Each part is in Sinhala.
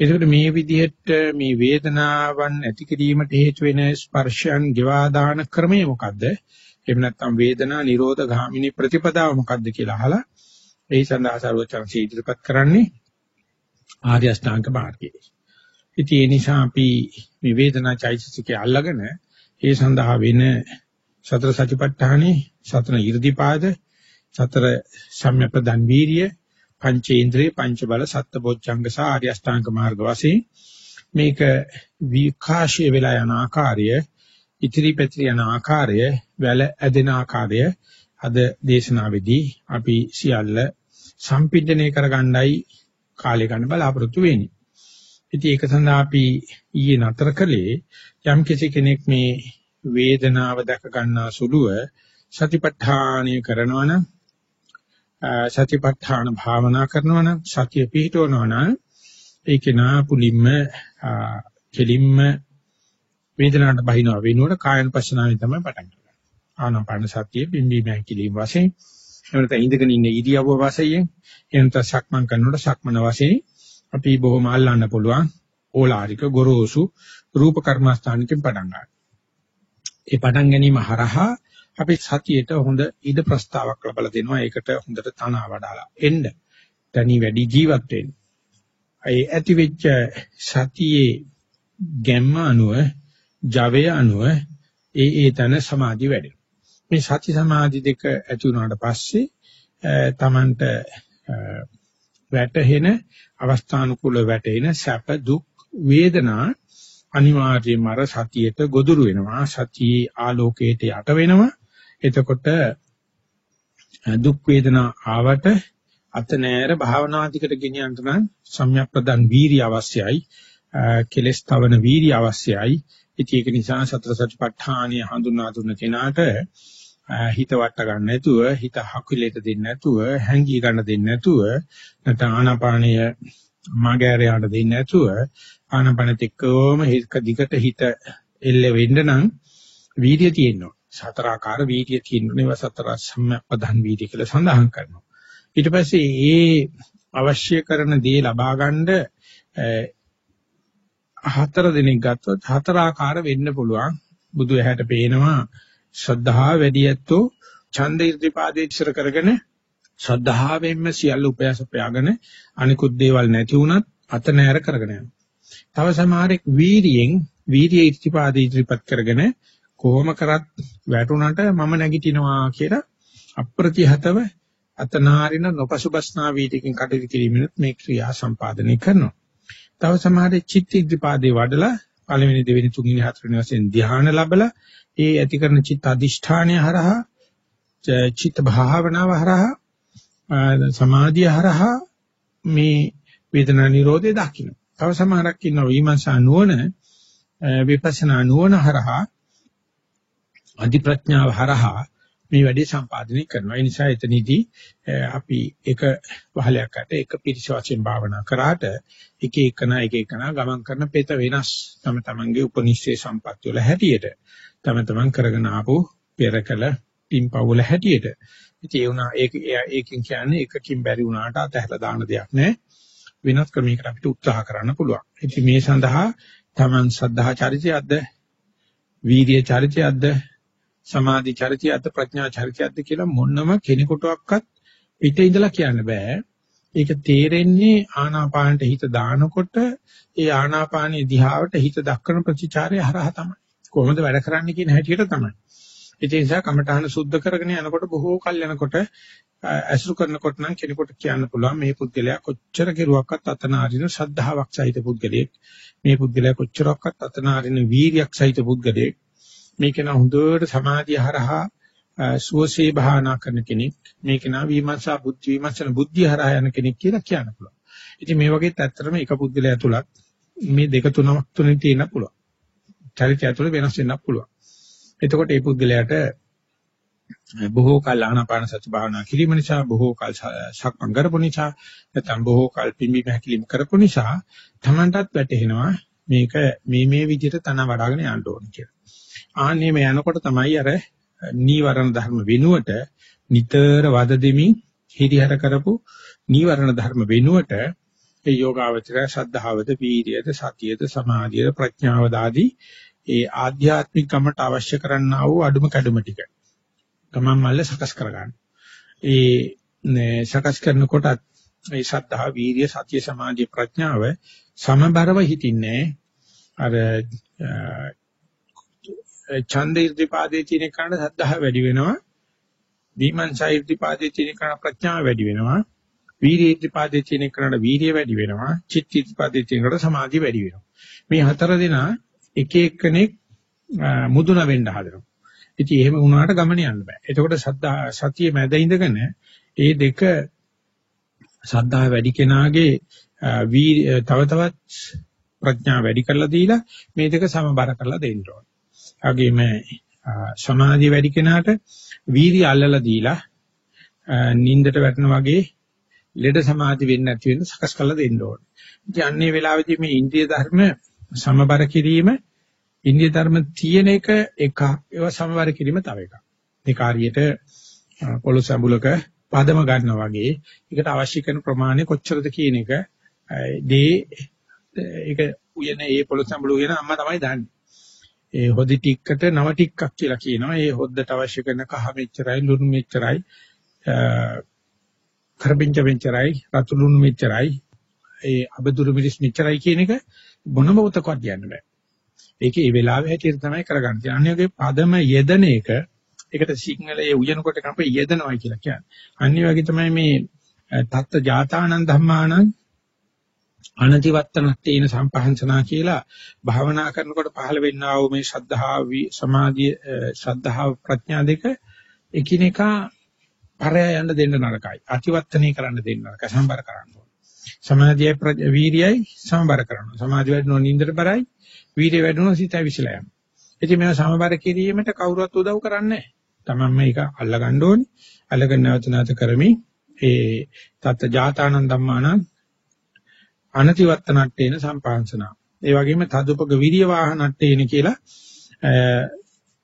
ඒකට මේ විදිහට මේ වේදනාවන් ඇති කිරීමට හේතු වෙන ස්පර්ශයන් ගෙවා දාන ක්‍රමය මොකද්ද? එහෙම නැත්නම් වේදනා නිරෝධ ගාමිනී ප්‍රතිපදාව මොකද්ද කියලා අහලා ඒ සඳහා සර්වචන්සි ඉදිරිපත් කරන්නේ ආර්ය අෂ්ටාංග මාර්ගය. ඉතින් ඒ නිසා අපි මේ වේදනා චෛතසිකය අල්ලගෙන ඒ සඳහා වෙන සතර සතිපට්ඨානේ සතර 이르දිපාද සතර සම්‍යප්පදන් වීර්ය පංචේන්ද්‍රිය පංච බල සත්බොච්චංග සහ ආර්ය අෂ්ටාංග මාර්ග වශයෙන් මේක විකාශය වෙලා යන ආකාරය ඉතිරි පැතිරි යන ආකාරය වැල ඇදෙන ආකාරය අද දේශනාවේදී අපි සියල්ල සම්පින්දනය කරගන්නයි කාලය ගන්න බලාපොරොත්තු වෙන්නේ. ඉතින් ඒක සඳහා අපි ඊයේ නතර කළේ යම් කිසි කෙනෙක් මේ වේදනාව දැක ගන්නා සුළුව සතිපට්ඨානය කරනවා නම් සතිපට්ඨාන භාවනා කරනවා නම් සතිය පිහිටවනවා නම් ඒකේ නා පුලින්ම කෙලින්ම වේදනාවට බහිනවා වෙනුවට කායන පස්සනාවෙන් තමයි පටන් ගන්නේ. ආනාපාන සතිය බිම්බීම හැකිලිම වශයෙන් එවනත ඉඳගෙන ඉන්න ඉරියව්ව වශයෙන් එනත සක්මන් කරනකොට සක්මන වශයෙන් අපි බොහොම අල්ලන්න පුළුවන් ඕලාරික ගොරෝසු රූප කර්මස්ථානකින් පටන් ගන්නවා. ඒ පටන් ගැනීම හරහා අපි සතියේට හොඳ ඉද ප්‍රස්තාවක් ලබා දෙනවා. ඒකට හොඳට තනවා වඩාලා එන්න. තනි වැඩි ජීවත් වෙන්න. ඒ ඇති වෙච්ච සතියේ ගැම්ම අනුව, ජවය අනුව ඒ ඒ තන සමාධි වැඩෙනවා. මේ සති සමාධි දෙක ඇති වුණාට පස්සේ තමන්ට වැටහෙන අවස්ථානුකූල වැටෙන සැප දුක් වේදනා අනිවාර්යයෙන්ම අර සතියට ගොදුරු වෙනවා සතියේ ආලෝකයට යට වෙනවා එතකොට දුක් වේදනා ආවට අත නෑර භාවනාදිකට ගෙනියන්න නම් සම්‍යක් ප්‍රදන් වීර්ය අවශ්‍යයි. කෙලස් තවන වීර්ය අවශ්‍යයි. ඉතින් ඒක නිසා සතර සතිපට්ඨානිය හඳුනා දුන්න කෙනාට හිත වට ගන්න නැතුව හිත හකුලෙට දෙන්නේ නැතුව හැංගී ගන්න දෙන්නේ නැතුව නැත්නම් ආනාපානීය මාගෑරයට දෙන්නේ නැතුව ආනාපානෙත් එක්කම හිත දිගට හිත එල්ල වෙන්න නම් වීර්යය තියෙනවා. සතරාකාර වීර්යය තියෙනවා. සතර සම්පදන් වීර්ය කියලා සඳහන් කරනවා. ඊට පස්සේ ඒ අවශ්‍ය කරන දේ ලබා ගන්න හතර දිනක් ගත්තොත් හතර ආකාර වෙන්න පුළුවන්. බුදු ඇහැට පේනවා ශ්‍රද්ධාව වැඩි ඇත්තෝ ඡන්ද ඉර්ධිපාදේ ඉස්සර කරගෙන ශ්‍රද්ධාවෙන්ම සියල්ල උපයාස ප්‍රයාගෙන අනිකුත් දේවල් නැති වුණත් අත නෑර කරගෙන යනවා. තව සමහරෙක් වීරියෙන් වීරිය ඉර්ධිපාදේ ඉදිරිපත් කරගෙන කොහොම කරත් වැටුණට මම නැගිටිනවා කියලා අප්‍රතිහතව අතනාරින නොපසුබස්නා වීතිකින් කටයුතු කිරීමෙත් මේ ක්‍රියා සම්පාදනය කරනවා. තව සමහරෙක් චිත්ත ඉර්ධිපාදේ වඩලා පළවෙනි දෙවෙනි තුන්වෙනි හතරවෙනි වශයෙන් ධ්‍යාන ලැබලා ඒ ඇති කරන චිත්ත අදිෂ්ඨානය හරහා චිත්ත භාවනාව හරහා සමාධිය හරහා මේ වේදනා නිරෝධය දකින්න. තව සමහරක් ඉන්නවා විමර්ශනා නුවණ විපස්සනා නුවණ හරහා අධි ප්‍රඥාව හරහා මේ වැඩේ සම්පාදනය කරනවා. ඒ නිසා එතනදී අපි එක වහලයක් අත එක පිරිස වශයෙන් භාවනා කරාට එක එකන එක එකන ගමන් කරන පෙත වෙනස් තම තමන්ගේ උපනිශ්‍රේ සම්පත්‍ය වල හැටියට තම තමන් කරගෙන ආපු පෙරකල පින්පවල හැටියට. ඉතින් ඒ වුණා ඒක ඒකෙන් කියන්නේ එකකින් බැරි වුණාට අතහැරලා දාන දෙයක් නෑ. වෙනත් ක්‍රමයකට අපිට උත්සාහ කරන්න පුළුවන්. ඉතින් මේ සඳහා තමන් සද්ධා චරිතයක්ද වීර්ය චරිතයක්ද සමාධි චරිතයක්ද ප්‍රඥා චරිතයක්ද කියලා මොනම කෙනෙකුටවත් පිටේ ඉඳලා කියන්න බෑ. ඒක තේරෙන්නේ ආනාපානට හිත දානකොට ඒ ආනාපානයේ දිහාවට හිත දක්වන ප්‍රතිචාරය හරහා තමයි. කොහොමද වැඩ කරන්නේ කියන හැටියට තමයි. ඒ නිසා කමඨාන සුද්ධ කරගෙන යනකොට බොහෝ කල් යනකොට ඇසුරු කරනකොට නම් කෙනෙකුට කියන්න පුළුවන් මේ පුද්ගලයා කොච්චර කෙරුවක්වත් අතනාරින ශ්‍රද්ධාවක් සහිත පුද්ගලයෙක්. මේ පුද්ගලයා කොච්චරක්වත් අතනාරින වීරියක් සහිත පුද්ගලයෙක්. මේක න හොඳට සමාධිය හරහා සුවසේ භාවනා කරන කෙනෙක් මේක න විමර්ශා බුද්ධ විමර්ශන බුද්ධිය හරහා යන කෙනෙක් කියලා කියන්න පුළුවන්. ඉතින් මේ වගේත් ඇත්තටම එක පුද්ගලයා තුලත් මේ දෙක තුනක් තුනේ තියෙන්න පුළුවන්. චරිතය තුළ වෙනස් වෙන්නත් පුළුවන්. එතකොට මේ පුද්ගලයාට බොහෝ කල් ආනාපාන සති භාවනා කිරීම නිසා බොහෝ කල් සක්මන් කරපු නිසා නැත්නම් බොහෝ කල් පිම්බි මහකිලිම කරපු නිසා Tamanටත් වැටහෙනවා මේක මේ මේ විදිහට තන වඩ아가න යන්න ඕන කියලා. ආන්නේ මේ යනකොට තමයි අර නීවරණ ධර්ම වෙනුවට නිතර වද දෙමින් හිරිහැර කරපු නීවරණ ධර්ම වෙනුවට ඒ යෝගාවචරය ශද්ධාවද, වීර්යයද, සතියද, සමාධියද, ප්‍රඥාවද ආදී ඒ ආධ්‍යාත්මික කමට අවශ්‍ය කරන්නා වූ අඩුම කැඩුම ටික. ගමන් මල්ල සකස් කරගන්න. ඒ සකස් කරනකොට ඒ ශ්‍රද්ධා, වීර්ය, සතිය, සමාධිය, ප්‍රඥාව සමබරව හිටින්නේ අර ඡන්ද ඉර්ධිපාදේ තියෙන කාණ සද්ධා වැඩි වෙනවා. විමංශා ඉර්ධිපාදේ තියෙන කාණ ප්‍රඥාව වැඩි වෙනවා. වීර්ය ඉර්ධිපාදේ තියෙන කාණ වීර්ය වැඩි වෙනවා. චිත්ත ඉර්ධිපාදේ තියෙන කාණ සමාධිය වැඩි වෙනවා. මේ හතර දෙනා එක එක්කෙනෙක් මුදුන වෙන්න හදනවා. ඉතින් එහෙම වුණාට ගමන යන්න බෑ. එතකොට සද්ධා සතිය මැද ඉඳගෙන ඒ දෙක සද්ධා වැඩි කෙනාගේ තව තවත් ප්‍රඥා වැඩි කරලා දීලා මේ දෙක සමබර කරලා දෙන්න ඕනේ. වගේම සමාධිය වැඩි කෙනාට වීර්ය අල්ලලා දීලා නින්දට වැටෙන වගේ ලෙඩ සමාධි වෙන්නේ නැති වෙන සකස් කරලා දෙන්න ඕනේ. ඉතින් අන්නේ වෙලාවේදී මේ ඉන්ද්‍රිය ධර්ම සමබර කිරීම ඉන්ද්‍රිය ධර්ම තියෙන එක එකක් ඒවා සමබර කිරීම තව එකක්. මේ කාර්යයට පොළොස් සම්බුලක පදම ගන්නවා වගේ ඒකට අවශ්‍ය කරන ප්‍රමාණය කොච්චරද කියන එක දේ ඒක උයන ඒ පොළොස් සම්බුල උයන අම්මා තමයි දන්නේ. ඒ හොදි ටික්කට නව ටික්කක් කියලා කියනවා. ඒ හොද්දට අවශ්‍ය කරන කහ මෙච්චරයි, ලුණු මෙච්චරයි, කරබින්ච මෙච්චරයි, රතු ලුණු මෙච්චරයි, ඒ අබදුරු මිරිස් මෙච්චරයි කියන එක මොනම උතකවත් කියන්න බෑ. ඒක ඒ වෙලාවේ හැටියට තමයි කරගන්නේ. අනිවාර්යයෙන්ගේ පදම යෙදෙන එක ඒකට සිංහලයේ උයනකොට කම්ප යෙදෙනවා කියලා කියන්නේ. අනිත් වගේ තමයි මේ තත්ත ජාතානන් ධම්මානං අනතිවත්තනත්තේන සම්පහන්සනා කියලා භාවනා කරනකොට පහළ වෙන්නා වූ මේ ශද්ධහා සමාධිය ශද්ධහා ප්‍රඥා දෙක එකිනෙකා පරය යන්න දෙන්න නරකයි. අතිවත්තනේ කරන්න දෙන්න නරකයි. සම්බර කරන්න ඕන. සමාධියයි වීර්යයි සම්බර කරනවා. සමාධිය වැඩිනොත් නින්දට බරයි. වීර්ය වැඩිනොත් සිත විශ්ල යනවා. ඉතින් මේවා සමබර කිරීමට කවුරුවත් උදව් කරන්නේ නැහැ. Taman මේක අල්ලගන්න ඕනේ. අල්ලගෙන නැවත නැවත කරමින් ඒ තත් ජාතානන් ධම්මානං අනතිවත්තනට්ඨේන සම්පාංශනා. ඒ වගේම තදුපක විරිය වාහනට්ඨේන කියලා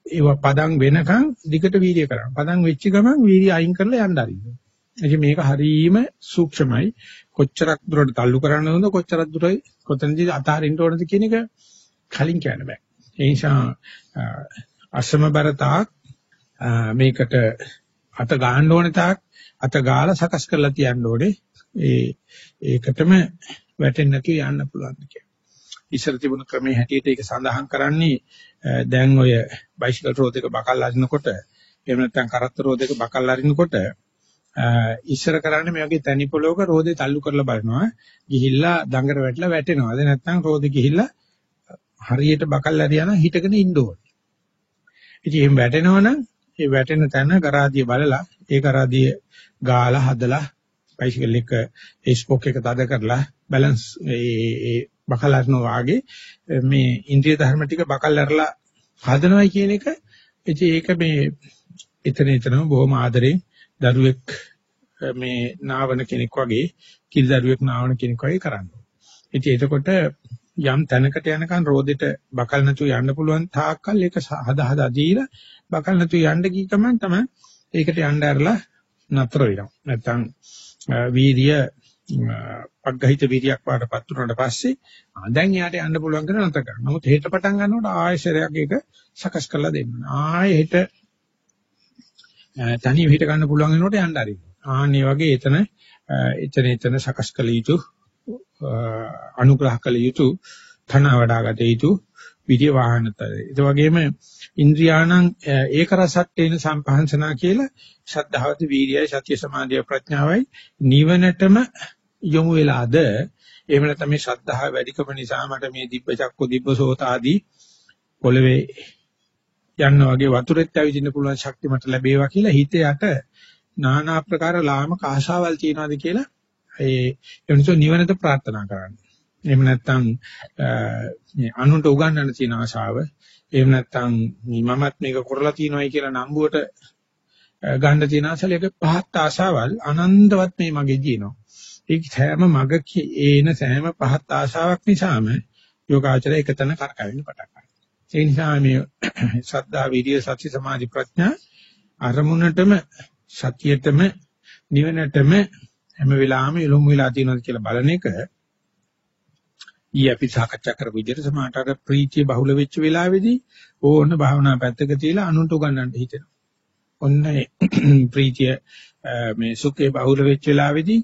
ඒව පදම් වෙනකන් දිගට වීර්ය කරන්න. පදම් වෙච්ච ගමන් වීර්ය අයින් කරලා යන්න ආරින්න. ඉතින් මේක හරීම සූක්ෂමයි. කොච්චරක් දුරට තල්ලු කරන්න ඕනද කොච්චරක් දුරයි කොතනදී අතහරින්න ඕනද කියන එක කලින් කියන්න බෑ. ඒ නිසා අසමබරතාවක් මේකට අත ගන්න ඕනේ තාක් අත ගාලා සකස් කරලා තියන්න ඕනේ. ඒ ඒකටම වැටෙන්නේ නැතුව යන්න පුළුවන් කියලා. ඉස්සර තිබුණු ක්‍රමයේ හැටියට ඒක සඳහන් කරන්නේ දැන් ඔය බයිසිකල් රෝද එක බකල් අරිනකොට එහෙම නැත්නම් කරත්ත රෝද එක බකල් අරිනකොට ඉස්සර කරන්නේ මේ වගේ තනි පොලොවක රෝදේ තල්ලු කරලා බලනවා ගිහිල්ලා දඟර වැටලා වැටෙනවාද නැත්නම් රෝදේ ගිහිල්ලා හරියට බකල් ඇරියා නම් හිටගෙන ඉන්න ඕනේ. ඉතින් එහෙම වැටෙනවනම් ඒ වැටෙන තැන කරාදිය බලලා ඒ කරාදිය ගාලා හදලා බයිසිකල් එක ඒ ස්පොක් එක තද කරලා බැලන්ස් ඒ ඒ බකල් අරනවා වාගේ මේ ඉන්ද්‍රිය ධර්ම ටික බකල් අරලා හදනවයි කියන එක ඉතින් ඒක මේ එතන එතනම බොහොම ආදරෙන් දරුවෙක් මේ නාවන කෙනෙක් වගේ කිල් දරුවෙක් නාවන කෙනෙක් වගේ කරන්නේ. ඉතින් එතකොට යම් තැනකට යනකන් රෝදෙට බකල් නැතුව යන්න පුළුවන් තාක්කල් ඒක හදා හදා දීලා බකල් නැතුව යන්න ගිය ගමන් තමයි ඒකට යන්න ඇරලා නතර වෙනවා. නැත්තම් වීර්ය පග්ගහිත වීර්යයක් වඩපත් උනට පස්සේ දැන් යාට යන්න පුළුවන් කියලා නතර කරනවා. නමුත් හෙට පටන් ගන්නකොට ආයෙසරයක් ඒක සකස් කරලා දෙන්න. ආයෙ හෙට තනියම හිට ගන්න පුළුවන් වෙනකොට යන්න ආරින්න. ආන්නේ වගේ එතන එතන එතන සකස් කළ යුතු අනුග්‍රහ කළ යුතු තන වඩාගත යුතු විද්‍ය වාහනතර. ඒ වගේම ඉන්ද්‍රියාණං ඒක රසට්ටේන සම්පහන්සනා කියලා ශද්ධාවති වීර්යයි සත්‍ය සමාධිය ප්‍රඥාවයි නිවනටම යොමු වෙලාද එහෙම නැත්නම් මේ ශද්ධාව වැඩිකම නිසා මට මේ දිබ්බ චක්ක දිබ්බ සෝත ආදී පොළවේ යන්න වගේ වතුරෙත් ඇවිදින්න පුළුවන් ශක්තිය මට ලැබේවා කියලා හිතේ යට নানা ආකාර ලාමක ආශාවල් තියනවාද කියලා ඒ එනිසෝ නිවනට ප්‍රාර්ථනා කරන්න. එහෙම නැත්නම් මේ අනුන්ට උගන්වන්න තියෙන ආශාව එහෙම නැත්නම් මමත් මේක කරලා තියෙනවායි කියලා නම්බුවට ගන්න තියෙන ආසලයක පහත් ආශාවල් අනන්තවත් මේ මගේ දිනනවා. ඒ සෑම මග ඒන සෑම පහත් ආශාවක් නිසාම යෝගාචරය එකතන කරකවෙන්න පටන් ගන්නවා. ඒ නිසා මේ සද්ධා විරිය සති සමාධි ප්‍රඥා අරමුණටම සතියටම නිවනටම හැම වෙලාවෙම යොමු වෙලා තියෙනවද කියලා බලන එක ඊ අපි සාකච්ඡා කරපු විදිහට සමාහට අර ප්‍රීතිය බහුල වෙච්ච වෙලාවේදී ඕන භාවනා පැත්තක තියලා අනුන්ට උගන්වන්න හිතෙනවා. ඔන්න ප්‍රීතිය මේ සුඛේ බහුල වෙච්ච වෙලාවේදී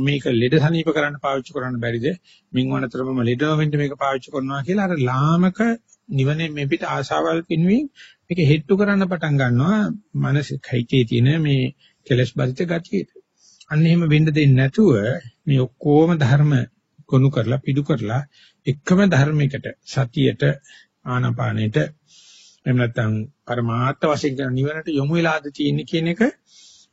මේක ලෙඩ සනීප කරන්න පාවිච්චි කරන්න බැරිද? මින් වනතරම ලෙඩ නොවෙන්න මේක පාවිච්චි කරනවා කියලා අර ලාමක නිවනේ මේ පිට ආශාවල් පින්වීම මේක හෙට්ටු කරන්න පටන් ගන්නවා මනස කයිතේ තියෙන මේ කෙලස් බරිත ගතියට. අන්න එහෙම වෙන්න දෙන්නේ නැතුව මේ ඔක්කොම ධර්ම ගොනු කරලා පිටු කරලා එකම ධර්මයකට සතියට ආනාපානෙට එහෙම නැත්නම් පරමාර්ථ වශයෙන් කරන නිවනට යොමු වෙලාද තියෙන්නේ කියන එක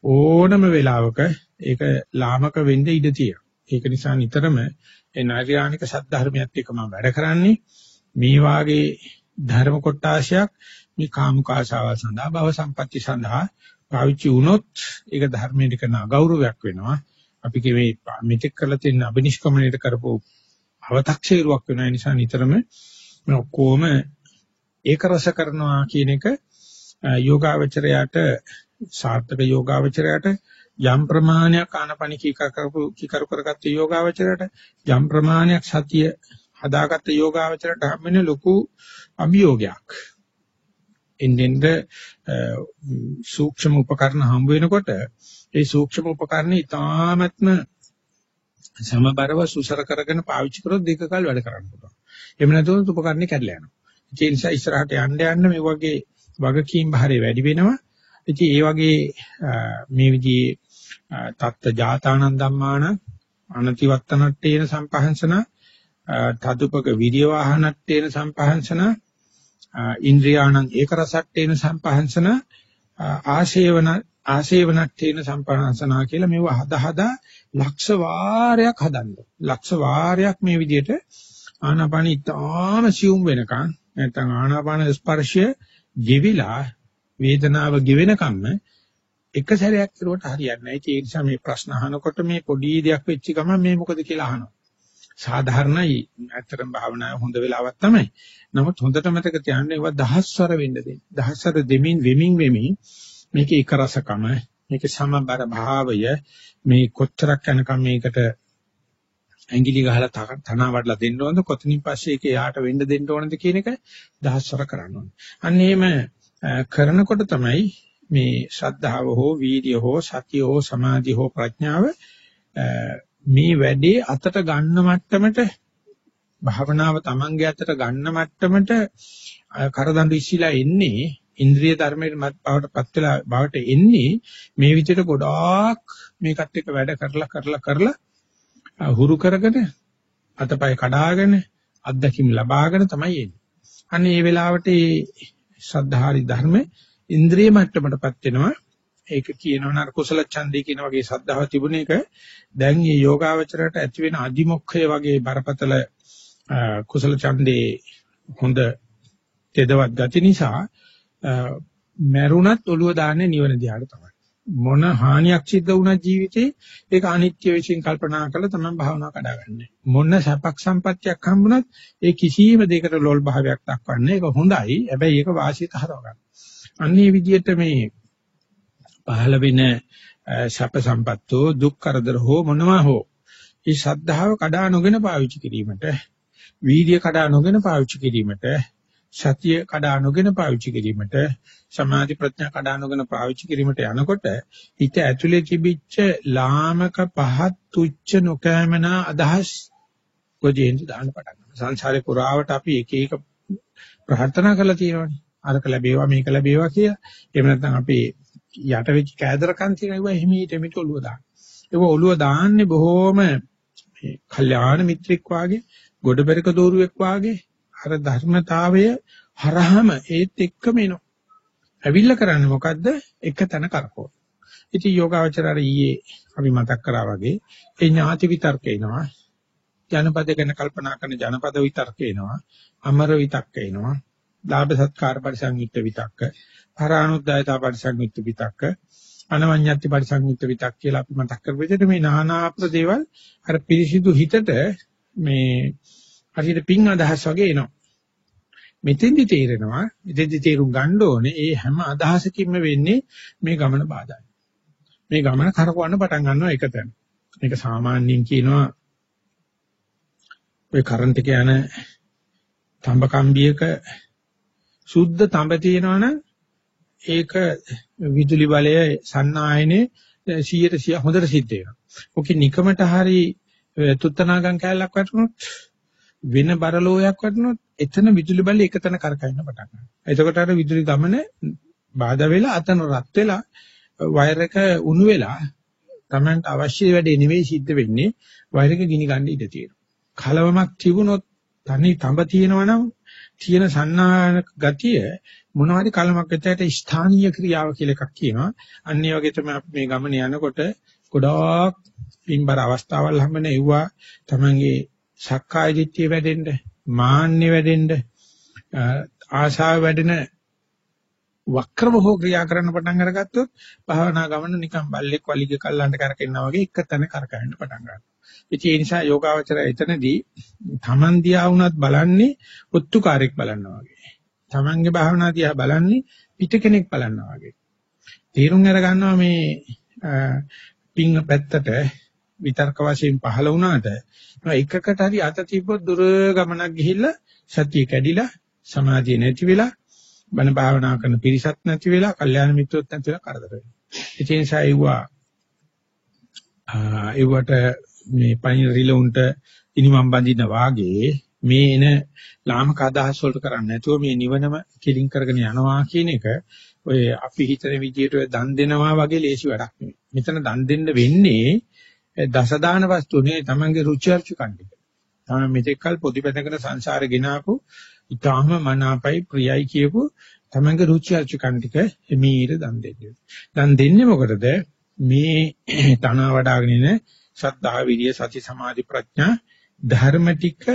ඕනම වෙලාවක ඒක ලාමක වෙන්න ඉඩ තියෙනවා. ඒක නිසා නිතරම ඒ නාර්යානික සද්ධර්මයත් එක්ක මම වැඩ කරන්නේ මේ වාගේ ධර්ම කොටාශයක් මේ කාමුකාශාවල් සඳහා භව සම්පatti සඳහා පාවිච්චි වුණොත් ඒක ධර්මයට කරන අගෞරවයක් වෙනවා. අපි කියේ මෙතෙක් කරලා තියෙන අබිනිෂ්ක්‍මණයට කරපු අව탁ෂේරුවක් වෙන නිසා නිතරම මේ ඔක්කොම ඒක රස කරනවා කියන එක යෝගාවචරයට සාර්ථක යෝගාවචරයට යම් ප්‍රමාණයක් ආනපන කීක කරපු කීකරු කරගත්ත යෝගාවචරයට යම් ප්‍රමාණයක් සතිය හදාගත්ත යෝගාවචරයට හැමෙන ලොකු අභියෝගයක්. එන්නෙන්ද සූක්ෂම උපකරණ හම්බ වෙනකොට ඒ සූක්ෂම උපකරණ ඉතාමත්ම සමබරව සුසර කරගෙන පාවිච්චි කරොත් දෙක කල් වැඩ කරන්න පුළුවන්. එහෙම නැත්නම් උපකරණේ කැඩලා යනවා. ඒ නිසා ඉස්සරහට යන්න යන්න මේ වගේ වගකීම් භාරය වැඩි වෙනවා. ඉතින් ඒ වගේ මේ විදිහේ තත්ත ජාතානන් ධම්මාන අනතිවත්තනට්ඨේන සම්පහන්සන තදුපක විරිය වාහනට්ඨේන සම්පහන්සන ඉන්ද්‍රියාණං ඒක රසට්ඨේන සම්පහන්සන ආශේවන ආශේවනට්ඨේන සම්පහන්සනා කියලා මේව හදා හදා ලක්ෂ වාරයක් හදන්න. ලක්ෂ වාරයක් මේ විදිහට ආනාපාන ඉතාම සියුම් වෙනකන් නැත්නම් ආනාපාන ස්පර්ශය ගෙවිලා වේදනාව ගෙවෙනකම්ම එක සැරයක් කරුවට හරියන්නේ නැහැ. ඒ නිසා මේ ප්‍රශ්න අහනකොට මේ පොඩි දෙයක් වෙච්ච ගමන් මේ මොකද කියලා අහනවා. සාධාරණයි. ඇත්තටම භාවනාව හොඳ වෙලාවක් තමයි. නමුත් හොඳට මතක තියාගන්න ඒවා දහස්වර වෙන්න දෙන්න. දහස්වර දෙමින් වෙමින් වෙමින් මේකේ එක රසකම, මේකේ සමබර භාවය මේ කොච්චරක් යනකම් මේකට ඇඟිලි ගහලා තනවා වඩලා දෙන්න ඕනද කොතනින් පස්සේ ඒක යාට වෙන්න දෙන්න ඕනද කියන එක දහස්වර කරන්න ඕනේ. අන්න එහෙම කරනකොට තමයි මේ ශ්‍රද්ධාව හෝ වීර්ය හෝ සතිය හෝ සමාධිය හෝ ප්‍රඥාව මේ වැඩේ අතට ගන්න මට්ටමට භාවනාව Tamange අතට ගන්න මට්ටමට කරදඬු ඉස්සිලා එන්නේ ඉන්ද්‍රිය ධර්මයේ බවට පත් වෙලා බවට එන්නේ මේ විදිහට ගොඩාක් මේකත් එක්ක වැඩ කරලා කරලා කරලා හුරු කරගෙන අතපය කඩාගෙන අත්දැකීම් ලබාගෙන තමයි එන්නේ. අන්න ඒ වෙලාවට මේ ශ්‍රද්ධාරි ධර්ම ඉන්ද්‍රිය මට්ටමටපත් වෙනවා. ඒක කියනවා නර කුසල ඡන්දේ කියන වගේ ශ්‍රද්ධාව තිබුණ එක දැන් මේ යෝගාවචරයට ඇති වෙන අදිමොක්ඛය වගේ බරපතල කුසල ඡන්දේ හොඳ තෙදවත් ගති නිසා මැරුණත් ඔළුව දාන්නේ නිවන දිහාට තමයි. මොන හානියක් සිද්ධ වුණත් ජීවිතේ ඒක අනිත්‍ය විශ්ින් කල්පනා කරලා තමයි භාවනාව කඩාගන්නේ. මොන සැපක් සම්පත්තියක් හම්බුණත් ඒ කිසියම් දෙයකට ලොල් භාවයක් දක්වන්නේ. ඒක හොඳයි. හැබැයි ඒක වාසියට හරව ගන්න. අන්නේ විදිහට මේ පහළ වෙන සැප සම්පත්තෝ දුක් කරදර හෝ මොනවා හෝ මේ ශද්ධාව කඩා නොගෙන පාවිච්චි කිරීමට වීර්ය කඩා නොගෙන පාවිච්චි කිරීමට සතිය කඩා නොගෙන පාවිච්චි කිරීමට සමාධි ප්‍රඥා කඩා නොගෙන පාවිච්චි කිරීමට යනකොට හිත ඇතුලේ තිබිච්ච ලාමක පහත් තුච්ච නොකෑමන අදහස් කොජෙන්ද දාන්න පටන් ගන්නවා. සංසාරේ පුරාවට අපි එක එක ප්‍රාර්ථනා කරලා තියෙනවානේ. අරක ලැබේවා මේක ලැබේවා කියලා. එහෙම නැත්නම් අපි යට වෙච්ච කෑදරකම් තියෙන ඒවා හිමීට මිට ඔළුව දාන්න. ඒක ඔළුව දාන්නේ බොහොම මේ කල්යාණ මිත්‍රෙක් වාගේ ගොඩබෙරක දෝරුවෙක් වාගේ අර ධර්මතාවය හරහම ඒත් එක්කම එනවා. ඇවිල්ලා කරන්නේ මොකද්ද? එක තැන කරකවන. ඉතින් යෝගාවචරය ඊයේ අපි මතක් කරා වගේ ඒ ඥාති විතර්ක එනවා. ජනපද ගැන කල්පනා කරන ජනපද විතර්ක එනවා. අමර විතක්ක එනවා. ලාභ සත්කාර පරිසංයුක්ත විතක්ක. පරානුද්යතා පරිසංයුක්ත විතක්ක. අනවඤ්ඤත්ති පරිසංයුක්ත විතක් කියලා අපි මතක් කරපු විදිහට මේ নানা අප්‍ර දේවල් අර පිරිසිදු හිතට මේ හරියට පිං අදහස් වගේ එනවා. මෙතෙන්දි තේරෙනවා මෙතෙන්දි තේරුම් ගන්න ඕනේ මේ හැම අදහසකින්ම වෙන්නේ මේ ගමන බාධායි. මේ ගමන කරකවන්න පටන් ගන්නවා එක තැන. මේක සාමාන්‍යයෙන් කියනවා ඔය කරන්ට් එක යන තඹ කම්බියක සුද්ධ තඹ තියෙනවනම් ඒක විදුලි බලය සන්නායනේ 100 100 හොඳට සිද්ධ වෙනවා. ඔකේ නිකමට හරි තුත්තනාගම් කැලලක් වටුනොත් වෙන බරලෝයක් වටුනොත් එතන විදුලි බලය එකතන කරකැවෙන්න පටන් ගන්නවා. එතකොට අර විදුලි ගමන බාධා වෙලා අතන රත් වෙලා වයර් එක උණු වෙලා Tamanට අවශ්‍ය වැඩේ නෙවෙයි සිද්ධ වෙන්නේ වයර් එක ගිනි ගන්න ඉඩ තියෙනවා. කලවමක් තිබුණොත් තනි තඹ තියෙනවනම් තියෙන සන්නාන ගතිය මොනවාරි කලමක් විතරට ස්ථානීය ක්‍රියාව කියලා එකක් කියනවා. අන්න ඒ වගේ තමයි අපි මේ ගමන යනකොට ගොඩාක් පින්බර අවස්ථාවල් හැමන එව්වා තමන්ගේ සක්කාය දිට්ඨිය වැඩෙන්න, මාන්නේ වැඩෙන්න, ආශාව වැඩෙන වක්‍රව හෝ ක්‍රියා කරන්න පටන් අරගත්තොත් භාවනා ගමන නිකන් බල්ලෙක් වලිග කල්ලන්ට කරකිනවා වගේ එක තැන කරකැවෙන්න පටන් ගන්නවා. ඉතින් ඒ නිසා යෝගාවචරය එතනදී Taman දිහා වුණත් බලන්නේ ඔත්තුකාරයක් බලනවා වගේ. Tamanගේ භාවනා දිහා බලන්නේ පිට කෙනෙක් බලනවා වගේ. තීරුම් අර ගන්නවා මේ පිං පැත්තට විතර්ක වශයෙන් පහළ වුණාට එකකට හරි අත තිබ්බොත් දුර ගමනක් ගිහිල්ලා සතිය කැඩිලා සමාධිය නැති වෙලා බණ භාවනා කරන පිරිසක් නැති වෙලා කල්යාණ මිත්‍රොත් නැති වෙලා කරදර වෙනවා. ඒ නිසා ඒවා ඒවට මේ පයින් රිලවුන්ට ඉනිමම් බඳින වාගේ මේ එන ලාමක අදහස් වලට කරන්නේ නැතුව මේ නිවනම කිලින් කරගෙන යනවා කියන එක ඔය අපි හිතන විදියට දන් දෙනවා වගේ ලේසි වැඩක් නෙවෙයි. මෙතන දන් දෙන්න වෙන්නේ දසදාන වස්තු නෙවෙයි තමන්ගේ රුචි අරුචිකම් ටික. තමයි මෙතෙක්කල් පොදිපැතකට සංසාරේ ගෙනාපු ඊටාම මනාපයි ප්‍රියයි කියපු තමන්ගේ රුචි අරුචිකම් ටික එමීර දන් දෙන්නේ. දන් දෙන්නේ මොකටද? මේ තන වඩාගෙන ඉන සද්ධා විරිය සති සමාධි ප්‍රඥා ධර්ම ටික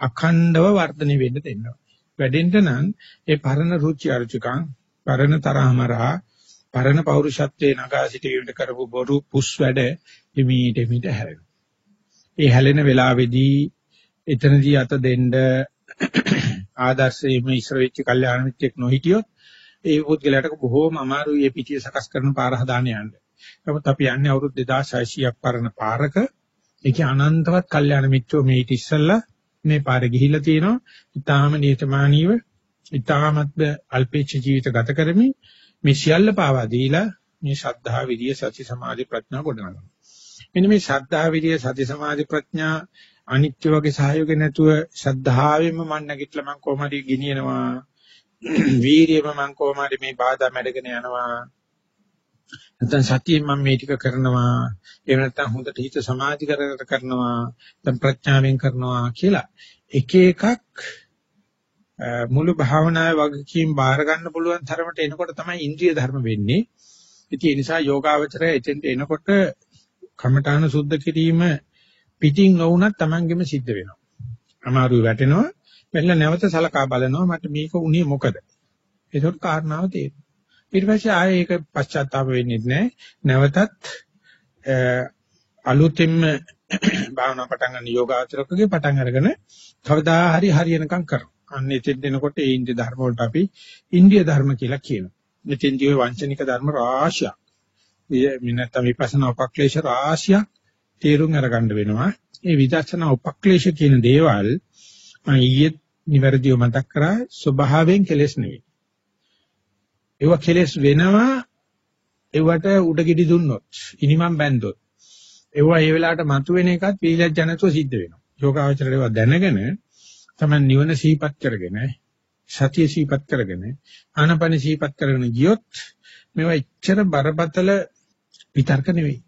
අඛණ්ඩව වර්ධනය වෙන්න දෙන්නවා. වැඩෙන්න නම් ඒ පරණ රුචි අරුචිකම්, පරණ තරහමරා, පරණ පෞරුෂත්වයේ නගා සිටීමට කරපු බොරු පුස් වැඩ එමීට එමීට හැරෙනවා. ඒ හැලෙන වෙලාවේදී එතනදී අත දෙන්න ආදර්ශයෙන්ම ඉස්සර වෙච්ච කල්යාණ මිත්‍යෙක් නොහිටියොත් ඒ පුද්ගලයාට බොහෝම අමාරුයි මේ පිටිය සකස් කරන පාර හදාන යන්න. නමුත් අපි යන්නේ අවුරුදු 2600ක් පරණ පාරක. ඒකේ අනන්තවත් කල්යාණ මිත්‍රෝ මේ ඊට ඉස්සෙල්ලා මේ පාරේ ගිහිල්ලා තියෙනවා. ඊටාම නියතමානීව ඊටාමත් අල්පේච්ඡ ජීවිත ගත කරමින් මේ සියල්ල පාවා දීලා මේ ශ්‍රද්ධා විරිය සති සමාධි ප්‍රඥා ගොඩනගනවා. මෙන්න මේ ශ්‍රද්ධා විරිය සති සමාධි ප්‍රඥා අනිත්‍ය වගේ සහයෝගය නැතුව ශ්‍රද්ධාවෙන්ම මන් නැගිටලා මං කොහොමද ගෙනියනවා. වීරියම මං කොහොමද මේ බාධා මැඩගෙන යනවා. නැත්නම් සතියෙන් මම මේ ටික කරනවා. එහෙම නැත්නම් හොඳට හිත සමාධි කරකට කරනවා. නැත්නම් ප්‍රඥාවෙන් කරනවා කියලා. එක එකක් මුළු භාවනාවේ වගකීම් බාර ගන්න පුළුවන් තරමට එනකොට තමයි ඉන්ද්‍රිය ධර්ම වෙන්නේ. ඉතින් ඒ නිසා යෝගාවචරය එතෙන්ට එනකොට කමඨාන සුද්ධ කිරීම පිටින් නොවුනත් Tamanගෙම සිද්ධ වෙනවා. අමාරු වැටෙනවා. මෙන්න නැවත සලකා බලනවා මට මේක උනේ මොකද? ඒකට කාරණාව තේරෙනවා ඊට පස්සේ ආයේ ඒක පශ්චාත්තාප වෙන්නේ නැහැ. නැවතත් අලුතින්ම භාවනා පටන් ගන්න යෝගාචරකගේ පටන් අරගෙන කවදා හරි හරියනකම් කරනවා. අන්න එතෙන් දෙනකොට ඒ ඉන්දිය ධර්ම වලට අපි ඉන්දිය ධර්ම කියලා කියනවා. මෙතෙන් ජීව වංචනික ධර්ම රාශියක්. මේ නැත්නම් විපස්සනා උපක්ලේශ රාශියක් තේරුම් අරගන්න වෙනවා. මේ විදර්ශනා උපක්ලේශ කියන දේවල් මම ඊයේ නිවැරදිව මතක් කරා ස්වභාවයෙන් කෙලෙස් නෙවෙයි. ඒවා කෙලස් වෙනවා ඒවට උඩගෙඩි දුන්නොත් ඉනිමම් බැන්දොත් ඒවා ඒ වෙලාවට මතුවෙන එකත් පීලජ ජනත්ව සිද්ධ වෙනවා යෝගාවචරය ඒවා දැනගෙන තමයි නිවන සිහිපත් කරගෙන සතිය සිහිපත් කරගෙන ආනපන සිහිපත් කරගෙන ගියොත් මේවා එච්චර බරපතල විතර්ක නෙවෙයි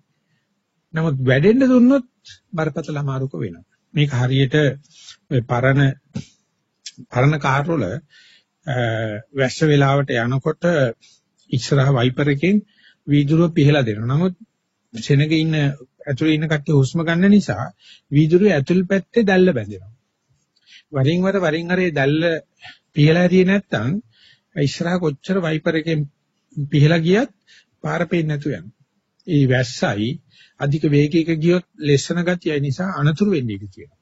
නමුත් වැඩෙන්න දුන්නොත් බරපතල අමාරුක වෙනවා මේක හරියට පරණ පරණ කාර් වල වැස්ස වෙලාවට යනකොට ඉස්සරහ වයිපර් එකෙන් වීදුරුව පිහලා දෙනවා. නමුත් සෙනග ඉන්න ඇතුලේ ඉන්න කට්ටිය හුස්ම ගන්න නිසා වීදුරුවේ ඇතුල් පැත්තේ දැල්ල බැඳෙනවා. වරින් වර වරින් වර දැල්ල පිහලා හරියේ නැත්නම් ඉස්සරහ කොච්චර වයිපර් එකෙන් පිහලා ගියත් පාර පේන්නේ නැතු යනවා. ඒ වැස්සයි අධික වේගයක ගියොත් ලෙස්සන ගතියයි නිසා අනතුරු වෙන්නේ කියලා.